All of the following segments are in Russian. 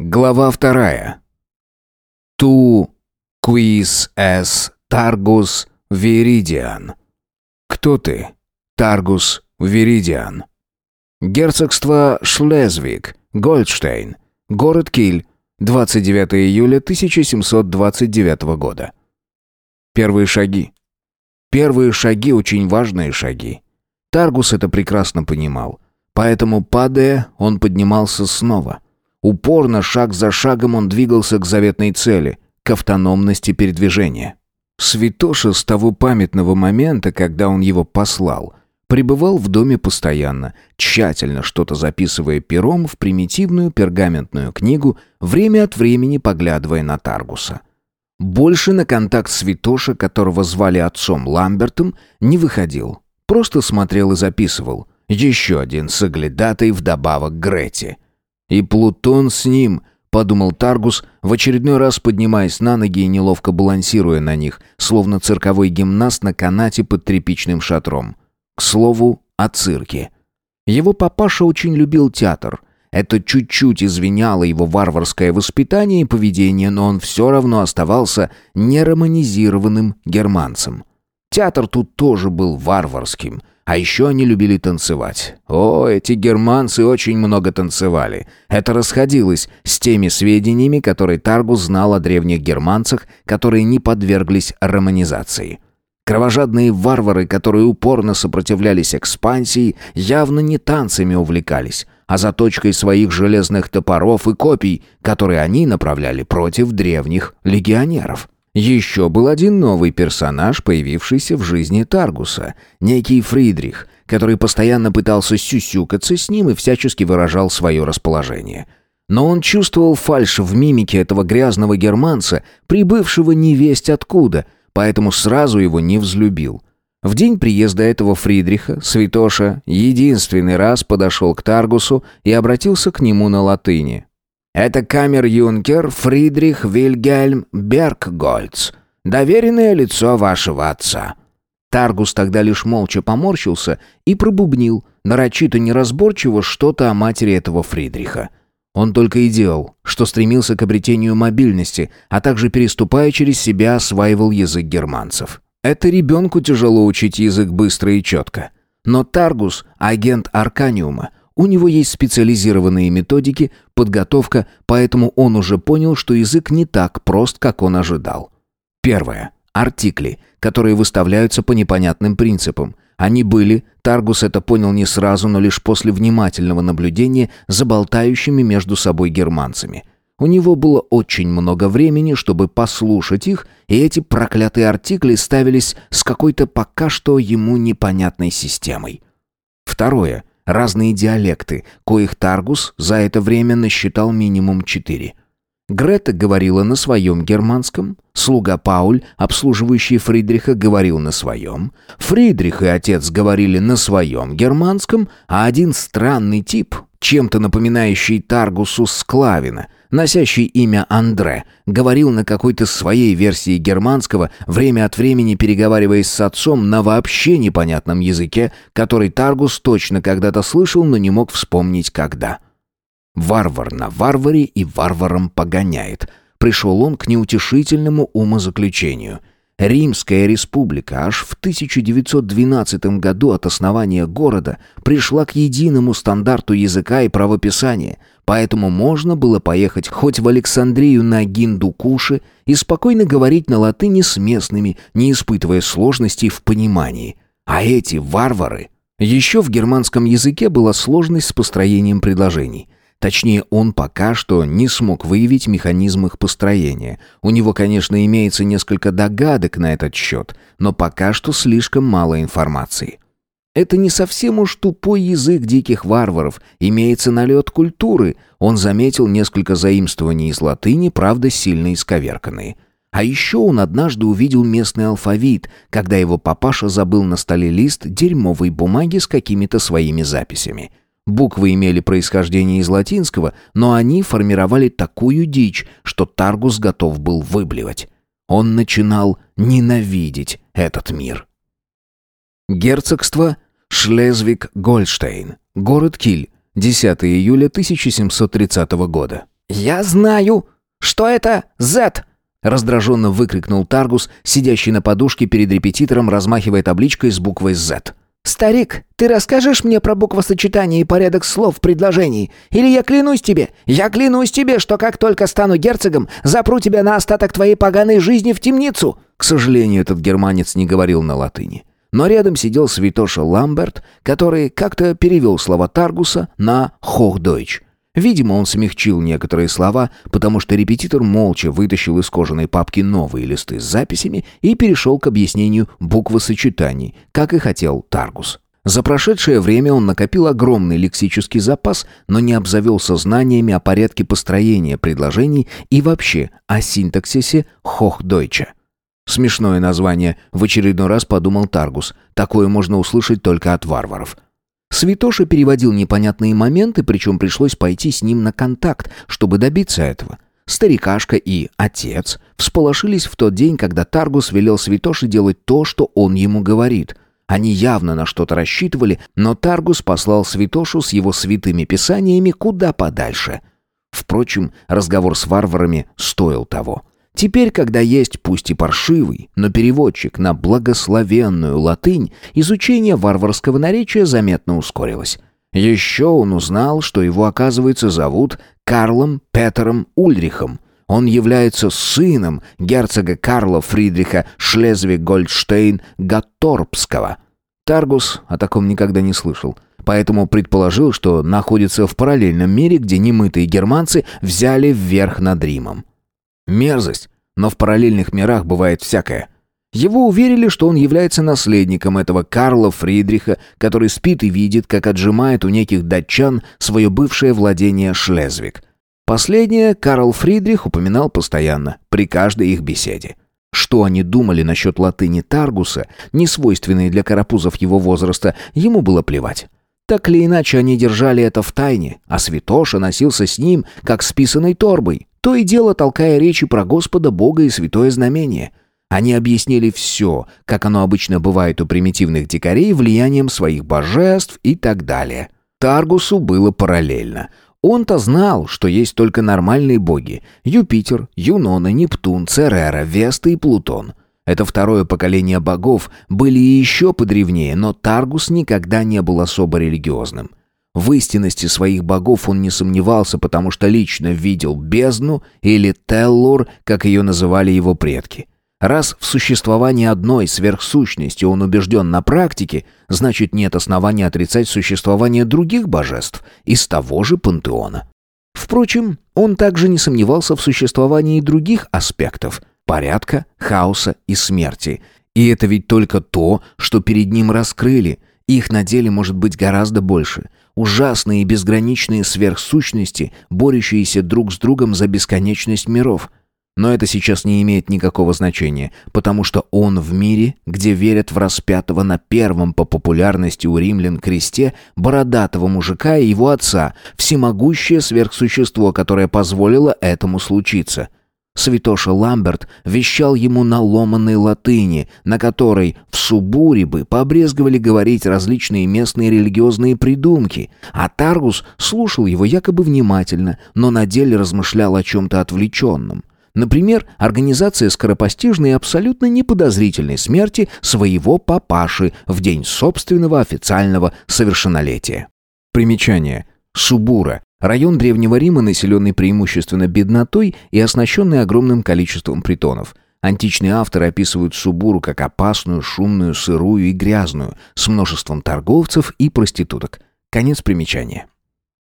Глава вторая. Ту quis es Targus Viridian. Кто ты? Таргус Виридиан. Герцогство Шлезвиг, Гольдштейн, город Киль, 29 июля 1729 года. Первые шаги. Первые шаги очень важные шаги. Таргус это прекрасно понимал. Поэтому, падая, он поднимался снова. Упорно, шаг за шагом он двигался к заветной цели, к автономности передвижения. Святоша с того памятного момента, когда он его послал, пребывал в доме постоянно, тщательно что-то записывая пером в примитивную пергаментную книгу, время от времени поглядывая на Таргуса. Больше на контакт Святоша, которого звали отцом Ламбертом, не выходил. Просто смотрел и записывал. Еще один соглядатый вдобавок к Грете. И Плутон с ним — подумал Таргус, в очередной раз поднимаясь на ноги и неловко балансируя на них, словно цирковой гимнаст на канате под тряпичным шатром. К слову, о цирке. Его папаша очень любил театр. Это чуть-чуть извиняло его варварское воспитание и поведение, но он все равно оставался нероманизированным германцем. Театр тут тоже был варварским – а еще они любили танцевать. О, эти германцы очень много танцевали. Это расходилось с теми сведениями, которые Таргус знал о древних германцах, которые не подверглись романизации. Кровожадные варвары, которые упорно сопротивлялись экспансии, явно не танцами увлекались, а заточкой своих железных топоров и копий, которые они направляли против древних легионеров. Еще был один новый персонаж, появившийся в жизни Таргуса, некий Фридрих, который постоянно пытался сюсюкаться с ним и всячески выражал свое расположение. Но он чувствовал фальшь в мимике этого грязного германца, прибывшего невесть откуда, поэтому сразу его не взлюбил. В день приезда этого Фридриха Святоша единственный раз подошел к Таргусу и обратился к нему на латыни. Это камер-юнкер Фридрих Вильгельм Берггольц, доверенное лицо вашего отца». Таргус тогда лишь молча поморщился и пробубнил, нарочито неразборчиво, что-то о матери этого Фридриха. Он только и делал, что стремился к обретению мобильности, а также, переступая через себя, осваивал язык германцев. Это ребенку тяжело учить язык быстро и четко. Но Таргус, агент Арканиума, у него есть специализированные методики, подготовка, поэтому он уже понял, что язык не так прост, как он ожидал. Первое. Артикли, которые выставляются по непонятным принципам. Они были, Таргус это понял не сразу, но лишь после внимательного наблюдения за болтающими между собой германцами. У него было очень много времени, чтобы послушать их, и эти проклятые артикли ставились с какой-то пока что ему непонятной системой. Второе разные диалекты, коих Таргус за это время насчитал минимум четыре. Грета говорила на своем германском, слуга Пауль, обслуживающий Фридриха, говорил на своем, Фридрих и отец говорили на своем германском, а один странный тип, чем-то напоминающий Таргусу Склавина, носящий имя Андре, говорил на какой-то своей версии германского, время от времени переговариваясь с отцом на вообще непонятном языке, который Таргус точно когда-то слышал, но не мог вспомнить когда. «Варвар на варваре и варваром погоняет», пришел он к неутешительному умозаключению – Римская республика аж в 1912 году от основания города пришла к единому стандарту языка и правописания, поэтому можно было поехать хоть в Александрию на Гиндукуши и спокойно говорить на латыни с местными, не испытывая сложностей в понимании. А эти варвары... Еще в германском языке была сложность с построением предложений. Точнее, он пока что не смог выявить механизм их построения. У него, конечно, имеется несколько догадок на этот счет, но пока что слишком мало информации. Это не совсем уж тупой язык диких варваров, имеется налет культуры. Он заметил несколько заимствований из латыни, правда, сильно исковерканные. А еще он однажды увидел местный алфавит, когда его папаша забыл на столе лист дерьмовой бумаги с какими-то своими записями – Буквы имели происхождение из латинского, но они формировали такую дичь, что Таргус готов был выблевать. Он начинал ненавидеть этот мир. Герцогство Шлезвиг-Гольштейн, город Киль, 10 июля 1730 года. «Я знаю! Что это Z?» Раздраженно выкрикнул Таргус, сидящий на подушке перед репетитором, размахивая табличкой с буквой Z. «Старик, ты расскажешь мне про буквосочетание и порядок слов в предложении? Или я клянусь тебе, я клянусь тебе, что как только стану герцогом, запру тебя на остаток твоей поганой жизни в темницу!» К сожалению, этот германец не говорил на латыни. Но рядом сидел святоша Ламберт, который как-то перевел слова Таргуса на «Хохдойч». Видимо, он смягчил некоторые слова, потому что репетитор молча вытащил из кожаной папки новые листы с записями и перешел к объяснению буквосочетаний, как и хотел Таргус. За прошедшее время он накопил огромный лексический запас, но не обзавелся знаниями о порядке построения предложений и вообще о синтаксисе Хохдойча. Смешное название, в очередной раз подумал Таргус. Такое можно услышать только от варваров. Святоша переводил непонятные моменты, причем пришлось пойти с ним на контакт, чтобы добиться этого. Старикашка и отец всполошились в тот день, когда Таргус велел Святоше делать то, что он ему говорит. Они явно на что-то рассчитывали, но Таргус послал Святошу с его святыми писаниями куда подальше. Впрочем, разговор с варварами стоил того. Теперь, когда есть пусть и паршивый, но переводчик на благословенную латынь, изучение варварского наречия заметно ускорилось. Еще он узнал, что его, оказывается, зовут Карлом Петером Ульрихом. Он является сыном герцога Карла Фридриха Шлезвиг-Гольдштейн-Гатторпского. Таргус о таком никогда не слышал, поэтому предположил, что находится в параллельном мире, где немытые германцы взяли вверх над Римом. Мерзость, но в параллельных мирах бывает всякое. Его уверили, что он является наследником этого Карла Фридриха, который спит и видит, как отжимает у неких датчан свое бывшее владение Шлезвик. Последнее Карл Фридрих упоминал постоянно, при каждой их беседе. Что они думали насчет латыни Таргуса, не свойственной для карапузов его возраста, ему было плевать. Так или иначе, они держали это в тайне, а Святоша носился с ним, как с писаной торбой, то и дело толкая речи про Господа, Бога и Святое Знамение. Они объяснили все, как оно обычно бывает у примитивных дикарей, влиянием своих божеств и так далее. Таргусу было параллельно. Он-то знал, что есть только нормальные боги – Юпитер, Юнона, Нептун, Церера, Веста и Плутон. Это второе поколение богов были еще подревнее, но Таргус никогда не был особо религиозным – в истинности своих богов он не сомневался, потому что лично видел бездну или Теллур, как ее называли его предки. Раз в существовании одной сверхсущности он убежден на практике, значит нет основания отрицать существование других божеств из того же пантеона. Впрочем, он также не сомневался в существовании других аспектов – порядка, хаоса и смерти. И это ведь только то, что перед ним раскрыли. Их на деле может быть гораздо больше – ужасные и безграничные сверхсущности, борющиеся друг с другом за бесконечность миров. Но это сейчас не имеет никакого значения, потому что он в мире, где верят в распятого на первом по популярности у римлян кресте бородатого мужика и его отца, всемогущее сверхсущество, которое позволило этому случиться – Святоша Ламберт вещал ему на ломаной латыни, на которой в Субуре бы побрезговали говорить различные местные религиозные придумки, а Таргус слушал его якобы внимательно, но на деле размышлял о чем-то отвлеченном. Например, организация скоропостижной и абсолютно неподозрительной смерти своего папаши в день собственного официального совершеннолетия. Примечание. Субура Район Древнего Рима, населенный преимущественно беднотой и оснащенный огромным количеством притонов. Античные авторы описывают Субуру как опасную, шумную, сырую и грязную, с множеством торговцев и проституток. Конец примечания.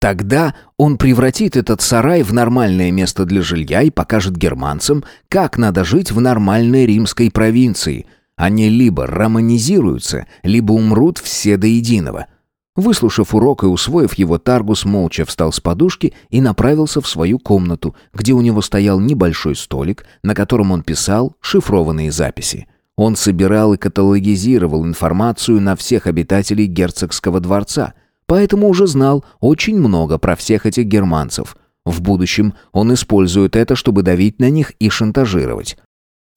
Тогда он превратит этот сарай в нормальное место для жилья и покажет германцам, как надо жить в нормальной римской провинции. Они либо романизируются, либо умрут все до единого – Выслушав урок и усвоив его, Таргус молча встал с подушки и направился в свою комнату, где у него стоял небольшой столик, на котором он писал шифрованные записи. Он собирал и каталогизировал информацию на всех обитателей герцогского дворца, поэтому уже знал очень много про всех этих германцев. В будущем он использует это, чтобы давить на них и шантажировать.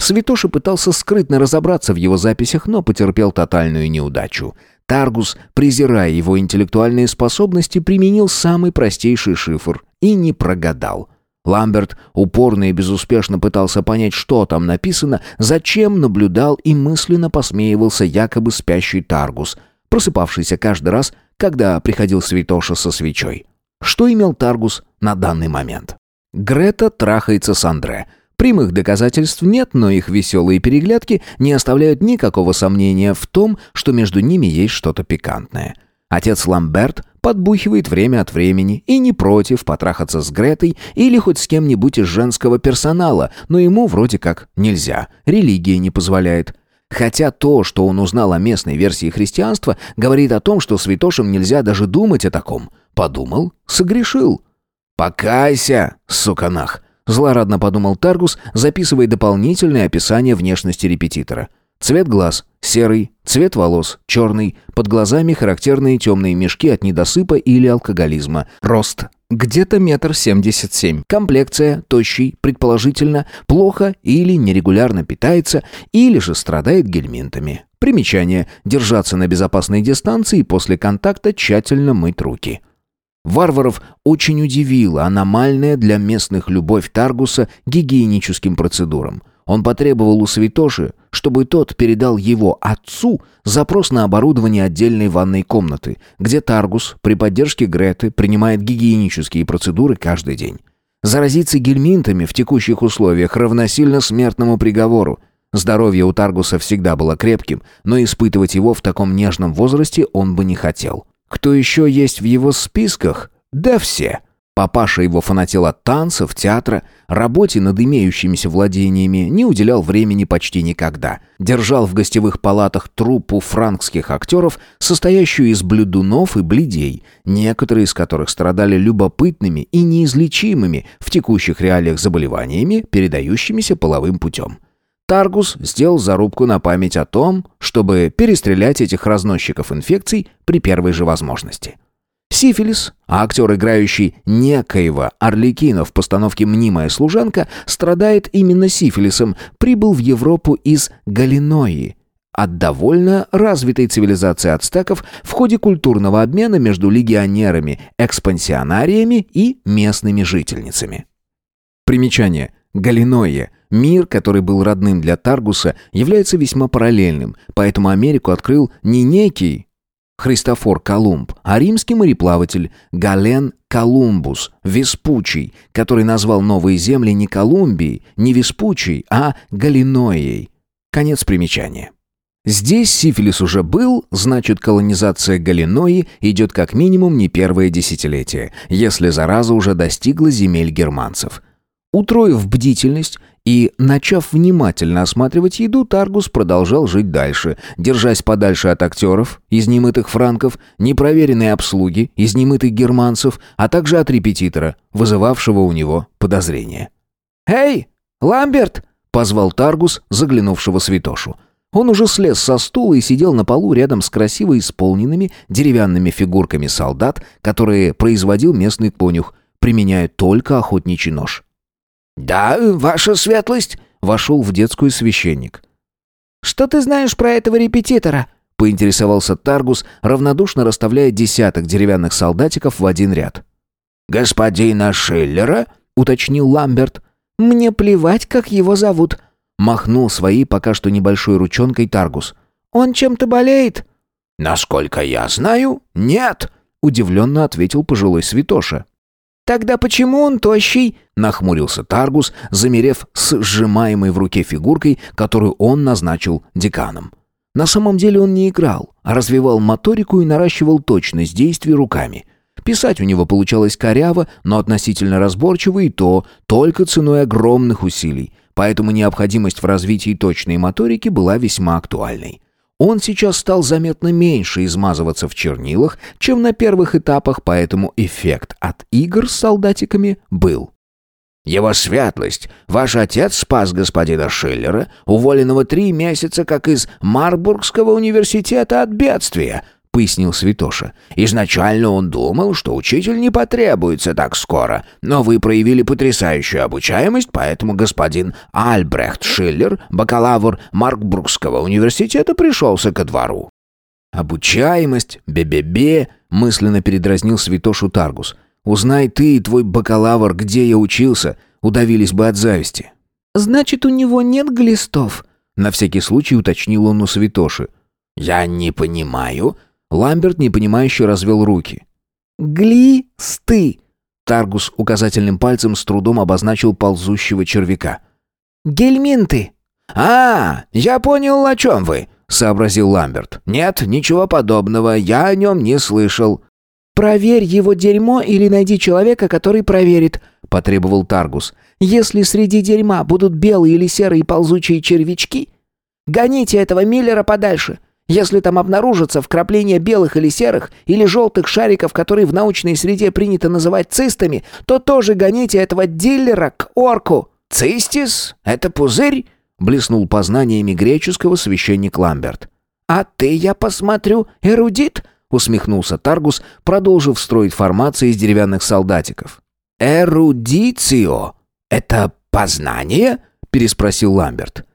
Святоша пытался скрытно разобраться в его записях, но потерпел тотальную неудачу. Таргус, презирая его интеллектуальные способности, применил самый простейший шифр и не прогадал. Ламберт упорно и безуспешно пытался понять, что там написано, зачем наблюдал и мысленно посмеивался якобы спящий Таргус, просыпавшийся каждый раз, когда приходил Святоша со свечой. Что имел Таргус на данный момент? Грета трахается с Андре. Прямых доказательств нет, но их веселые переглядки не оставляют никакого сомнения в том, что между ними есть что-то пикантное. Отец Ламберт подбухивает время от времени и не против потрахаться с Гретой или хоть с кем-нибудь из женского персонала, но ему вроде как нельзя, религия не позволяет. Хотя то, что он узнал о местной версии христианства, говорит о том, что святошам нельзя даже думать о таком. Подумал, согрешил. «Покайся, суканах!» – злорадно подумал Таргус, записывая дополнительное описание внешности репетитора – Цвет глаз – серый, цвет волос – черный, под глазами характерные темные мешки от недосыпа или алкоголизма. Рост – где-то метр семьдесят семь. Комплекция – тощий, предположительно, плохо или нерегулярно питается, или же страдает гельминтами. Примечание – держаться на безопасной дистанции и после контакта тщательно мыть руки. Варваров очень удивила аномальная для местных любовь Таргуса гигиеническим процедурам – он потребовал у Святоши, чтобы тот передал его отцу запрос на оборудование отдельной ванной комнаты, где Таргус при поддержке Греты принимает гигиенические процедуры каждый день. Заразиться гельминтами в текущих условиях равносильно смертному приговору. Здоровье у Таргуса всегда было крепким, но испытывать его в таком нежном возрасте он бы не хотел. Кто еще есть в его списках? Да все. Папаша его фанател от танцев, театра, работе над имеющимися владениями не уделял времени почти никогда. Держал в гостевых палатах труппу франкских актеров, состоящую из блюдунов и бледей, некоторые из которых страдали любопытными и неизлечимыми в текущих реалиях заболеваниями, передающимися половым путем. Таргус сделал зарубку на память о том, чтобы перестрелять этих разносчиков инфекций при первой же возможности. Сифилис, а актер, играющий некоего Орликина в постановке «Мнимая служанка», страдает именно сифилисом, прибыл в Европу из Галинои, от довольно развитой цивилизации ацтеков в ходе культурного обмена между легионерами, экспансионариями и местными жительницами. Примечание. Галиноя – мир, который был родным для Таргуса, является весьма параллельным, поэтому Америку открыл не некий, Христофор Колумб, а римский мореплаватель Гален Колумбус Веспучий, который назвал новые земли не Колумбией, не Веспучей, а Галиноей. Конец примечания. Здесь сифилис уже был, значит колонизация Галинои идет как минимум не первое десятилетие, если зараза уже достигла земель германцев. Утроив бдительность, и, начав внимательно осматривать еду, Таргус продолжал жить дальше, держась подальше от актеров, из немытых франков, непроверенной обслуги, из немытых германцев, а также от репетитора, вызывавшего у него подозрения. «Эй, Ламберт!» — позвал Таргус, заглянувшего святошу. Он уже слез со стула и сидел на полу рядом с красиво исполненными деревянными фигурками солдат, которые производил местный конюх, применяя только охотничий нож. «Да, ваша светлость», — вошел в детскую священник. «Что ты знаешь про этого репетитора?» — поинтересовался Таргус, равнодушно расставляя десяток деревянных солдатиков в один ряд. «Господина Шиллера?» — уточнил Ламберт. «Мне плевать, как его зовут», — махнул своей пока что небольшой ручонкой Таргус. «Он чем-то болеет?» «Насколько я знаю, нет», — удивленно ответил пожилой святоша. «Тогда почему он тощий?» — нахмурился Таргус, замерев с сжимаемой в руке фигуркой, которую он назначил деканом. На самом деле он не играл, а развивал моторику и наращивал точность действий руками. Писать у него получалось коряво, но относительно разборчиво и то, только ценой огромных усилий, поэтому необходимость в развитии точной моторики была весьма актуальной. Он сейчас стал заметно меньше измазываться в чернилах, чем на первых этапах, поэтому эффект от игр с солдатиками был. «Его светлость, ваш отец спас господина Шиллера, уволенного три месяца как из Марбургского университета от бедствия», — пояснил Святоша. «Изначально он думал, что учитель не потребуется так скоро, но вы проявили потрясающую обучаемость, поэтому господин Альбрехт Шиллер, бакалавр Маркбургского университета, пришелся ко двору». «Обучаемость, бе-бе-бе», — мысленно передразнил Святошу Таргус. Узнай ты и твой бакалавр, где я учился, удавились бы от зависти». «Значит, у него нет глистов?» На всякий случай уточнил он у святоши. «Я не понимаю». Ламберт непонимающе развел руки. «Глисты!» Таргус указательным пальцем с трудом обозначил ползущего червяка. «Гельминты!» «А, я понял, о чем вы», — сообразил Ламберт. «Нет, ничего подобного, я о нем не слышал». «Проверь его дерьмо или найди человека, который проверит», — потребовал Таргус. «Если среди дерьма будут белые или серые ползучие червячки, гоните этого Миллера подальше. Если там обнаружатся вкрапления белых или серых, или желтых шариков, которые в научной среде принято называть цистами, то тоже гоните этого дилера к орку». «Цистис? Это пузырь?» — блеснул познаниями греческого священник Ламберт. «А ты, я посмотрю, эрудит?» — усмехнулся Таргус, продолжив строить формации из деревянных солдатиков. «Эрудицио? Это познание?» — переспросил Ламберт.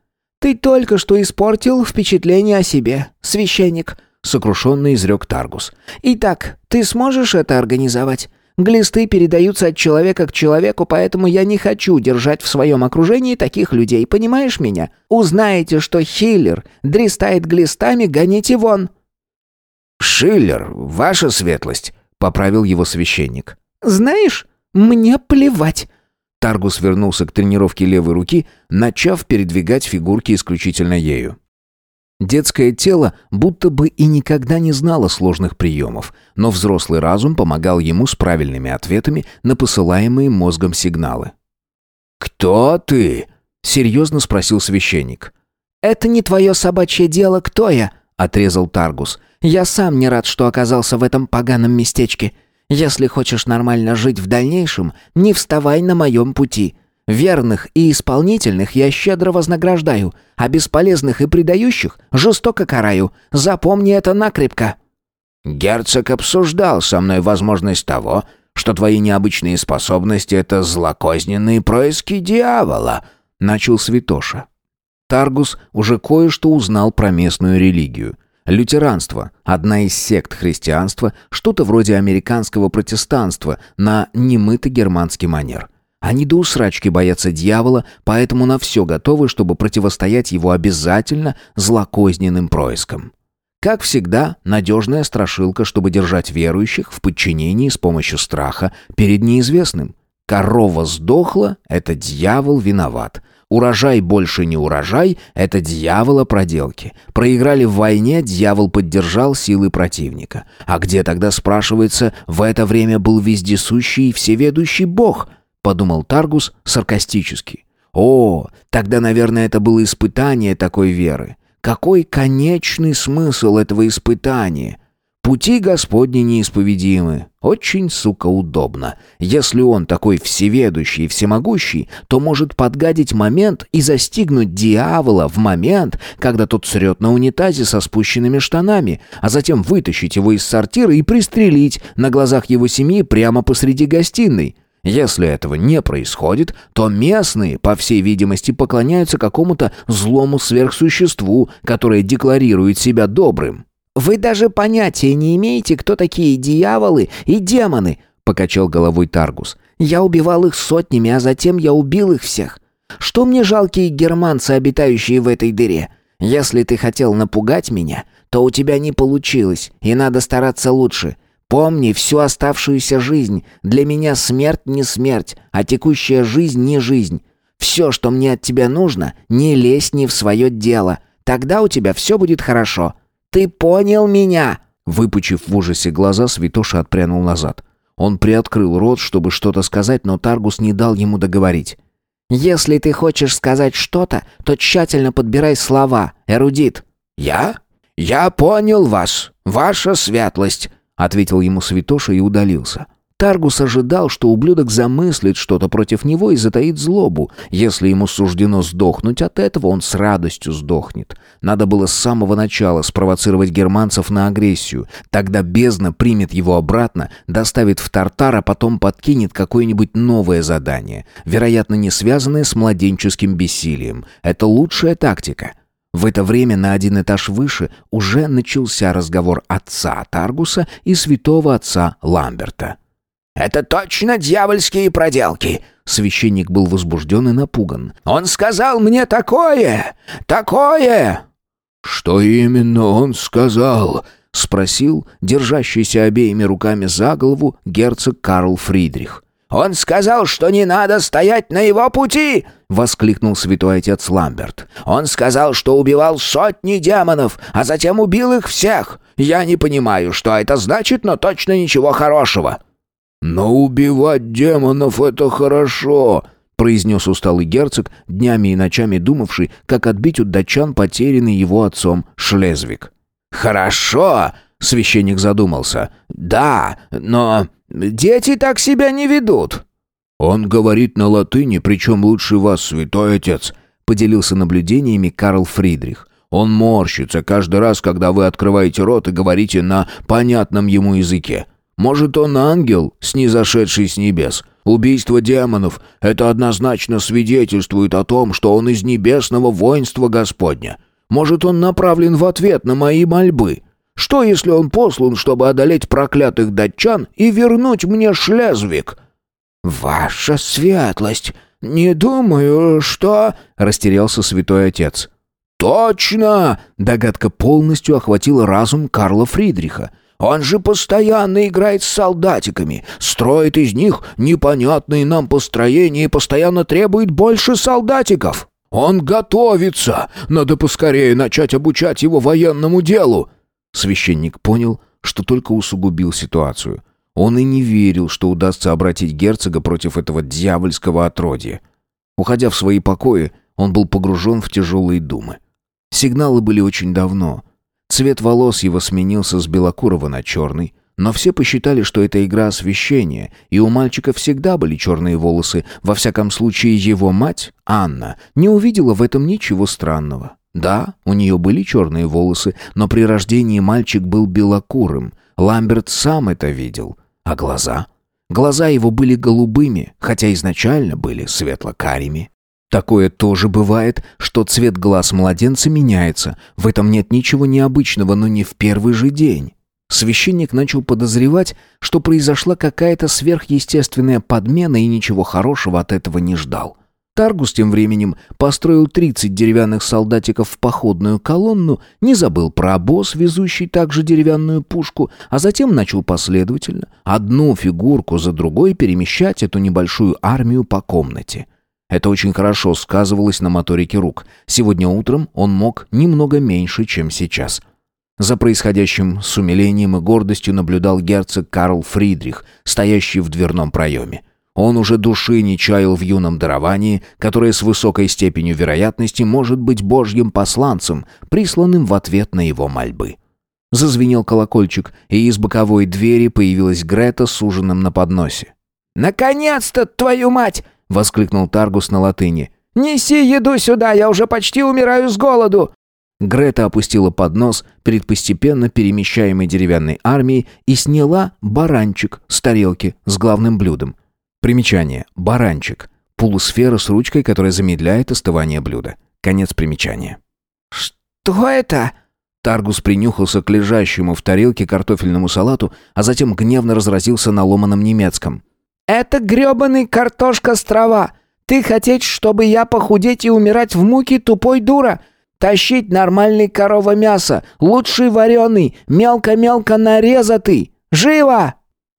«Ты только что испортил впечатление о себе, священник», — сокрушенно изрек Таргус. «Итак, ты сможешь это организовать? Глисты передаются от человека к человеку, поэтому я не хочу держать в своем окружении таких людей, понимаешь меня? Узнаете, что Хиллер дристает глистами, гоните вон!» «Шиллер, ваша светлость», — поправил его священник. «Знаешь, мне плевать». Таргус вернулся к тренировке левой руки, начав передвигать фигурки исключительно ею. Детское тело будто бы и никогда не знало сложных приемов, но взрослый разум помогал ему с правильными ответами на посылаемые мозгом сигналы. «Кто ты?» — серьезно спросил священник. «Это не твое собачье дело, кто я?» — отрезал Таргус. «Я сам не рад, что оказался в этом поганом местечке. Если хочешь нормально жить в дальнейшем, не вставай на моем пути. Верных и исполнительных я щедро вознаграждаю, а бесполезных и предающих жестоко караю. Запомни это накрепко». «Герцог обсуждал со мной возможность того, что твои необычные способности — это злокозненные происки дьявола», — начал Святоша. Таргус уже кое-что узнал про местную религию. Лютеранство – одна из сект христианства, что-то вроде американского протестанства на немытый германский манер. Они до усрачки боятся дьявола, поэтому на все готовы, чтобы противостоять его обязательно злокозненным проискам. Как всегда, надежная страшилка, чтобы держать верующих в подчинении с помощью страха перед неизвестным. Корова сдохла – это дьявол виноват. Урожай больше не урожай – это дьявола проделки. Проиграли в войне, дьявол поддержал силы противника. А где тогда, спрашивается, в это время был вездесущий и всеведущий бог – подумал Таргус саркастически. О, тогда, наверное, это было испытание такой веры. Какой конечный смысл этого испытания? Пути Господни неисповедимы. Очень, сука, удобно. Если он такой всеведущий и всемогущий, то может подгадить момент и застигнуть дьявола в момент, когда тот срет на унитазе со спущенными штанами, а затем вытащить его из сортира и пристрелить на глазах его семьи прямо посреди гостиной. Если этого не происходит, то местные, по всей видимости, поклоняются какому-то злому сверхсуществу, которое декларирует себя добрым. «Вы даже понятия не имеете, кто такие дьяволы и демоны», — покачал головой Таргус. «Я убивал их сотнями, а затем я убил их всех. Что мне жалкие германцы, обитающие в этой дыре? Если ты хотел напугать меня, то у тебя не получилось, и надо стараться лучше. Помни всю оставшуюся жизнь. Для меня смерть не смерть, а текущая жизнь не жизнь. Все, что мне от тебя нужно, не лезь не в свое дело. Тогда у тебя все будет хорошо. Ты понял меня?» Выпучив в ужасе глаза, Святоша отпрянул назад. Он приоткрыл рот, чтобы что-то сказать, но Таргус не дал ему договорить. «Если ты хочешь сказать что-то, то тщательно подбирай слова, эрудит». «Я? Я понял вас, ваша светлость», ответил ему святоша и удалился. Таргус ожидал, что ублюдок замыслит что-то против него и затаит злобу. Если ему суждено сдохнуть от этого, он с радостью сдохнет. Надо было с самого начала спровоцировать германцев на агрессию. Тогда бездна примет его обратно, доставит в Тартар, а потом подкинет какое-нибудь новое задание, вероятно, не связанное с младенческим бессилием. Это лучшая тактика. В это время на один этаж выше уже начался разговор отца Таргуса и святого отца Ламберта. Это точно дьявольские проделки!» Священник был возбужден и напуган. «Он сказал мне такое! Такое!» «Что именно он сказал?» — спросил, держащийся обеими руками за голову, герцог Карл Фридрих. «Он сказал, что не надо стоять на его пути!» — воскликнул святой отец Ламберт. «Он сказал, что убивал сотни демонов, а затем убил их всех. Я не понимаю, что это значит, но точно ничего хорошего». «Но убивать демонов — это хорошо», — произнес усталый герцог, днями и ночами думавший, как отбить у датчан потерянный его отцом Шлезвик. «Хорошо», — священник задумался. «Да, но дети так себя не ведут». «Он говорит на латыни, причем лучше вас, святой отец», — поделился наблюдениями Карл Фридрих. «Он морщится каждый раз, когда вы открываете рот и говорите на понятном ему языке. Может, он ангел, снизошедший с небес? Убийство демонов — это однозначно свидетельствует о том, что он из небесного воинства Господня. Может, он направлен в ответ на мои мольбы? Что, если он послан, чтобы одолеть проклятых датчан и вернуть мне Шлезвик?» «Ваша светлость! Не думаю, что...» — растерялся святой отец. «Точно!» — догадка полностью охватила разум Карла Фридриха. «Он же постоянно играет с солдатиками, строит из них непонятные нам построения и постоянно требует больше солдатиков!» «Он готовится! Надо поскорее начать обучать его военному делу!» Священник понял, что только усугубил ситуацию. Он и не верил, что удастся обратить герцога против этого дьявольского отродья. Уходя в свои покои, он был погружен в тяжелые думы. Сигналы были очень давно. Цвет волос его сменился с белокурого на черный, но все посчитали, что это игра освещения, и у мальчика всегда были черные волосы. Во всяком случае, его мать, Анна, не увидела в этом ничего странного. Да, у нее были черные волосы, но при рождении мальчик был белокурым. Ламберт сам это видел. А глаза? Глаза его были голубыми, хотя изначально были светло-карими. Такое тоже бывает, что цвет глаз младенца меняется. В этом нет ничего необычного, но не в первый же день. Священник начал подозревать, что произошла какая-то сверхъестественная подмена и ничего хорошего от этого не ждал. Таргус тем временем построил 30 деревянных солдатиков в походную колонну, не забыл про обоз, везущий также деревянную пушку, а затем начал последовательно, одну фигурку за другой перемещать эту небольшую армию по комнате. Это очень хорошо сказывалось на моторике рук. Сегодня утром он мог немного меньше, чем сейчас – за происходящим с умилением и гордостью наблюдал герцог Карл Фридрих, стоящий в дверном проеме. Он уже души не чаял в юном даровании, которое с высокой степенью вероятности может быть божьим посланцем, присланным в ответ на его мольбы. Зазвенел колокольчик, и из боковой двери появилась Грета с ужином на подносе. «Наконец-то, твою мать!» — воскликнул Таргус на латыни. «Неси еду сюда, я уже почти умираю с голоду!» Грета опустила поднос перед постепенно перемещаемой деревянной армией и сняла баранчик с тарелки с главным блюдом. Примечание. Баранчик. Полусфера с ручкой, которая замедляет остывание блюда. Конец примечания. «Что это?» Таргус принюхался к лежащему в тарелке картофельному салату, а затем гневно разразился на ломаном немецком. «Это грёбаный картошка с трава! Ты хотеть, чтобы я похудеть и умирать в муке, тупой дура? Тащить нормальный корова мясо, лучший вареный, мелко-мелко нарезатый. Живо!»